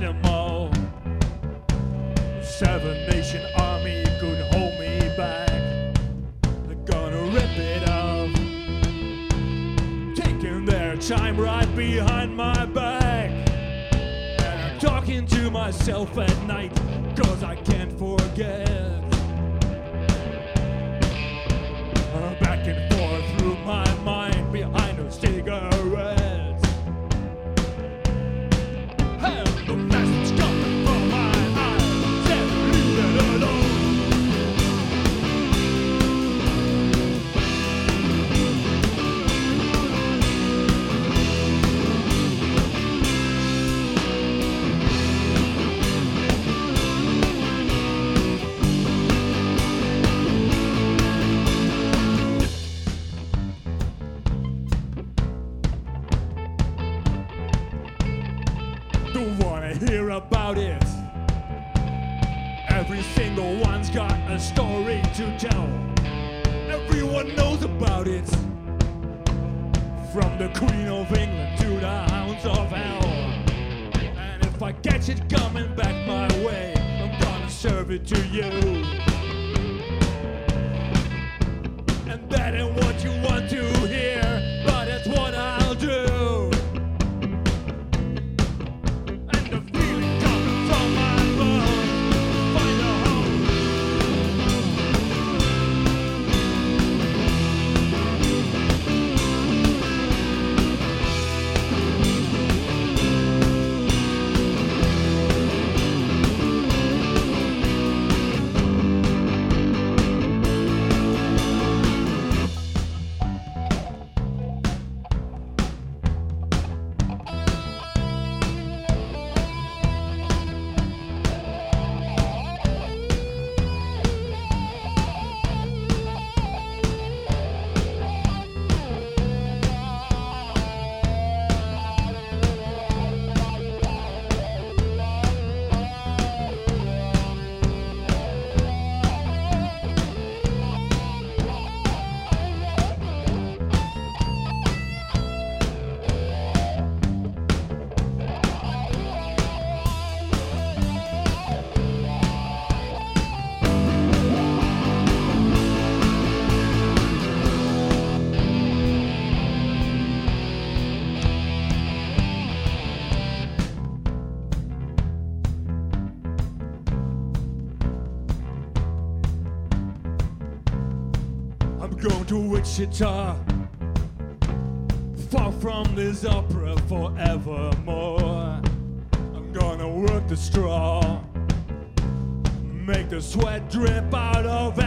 dynamo. Seven Nation Army could hold me back. They're gonna rip it off. Taking their time right behind my back. And I'm talking to myself at night, cause I can't forget. Uh, Back and forth through my mind hear about it. Every single one's got a story to tell. Everyone knows about it. From the Queen of England to the Hounds of Hell. And if I catch it coming back my way, I'm gonna serve it to you. I'm going to Wichita, far from this opera forevermore. I'm gonna work the straw, make the sweat drip out of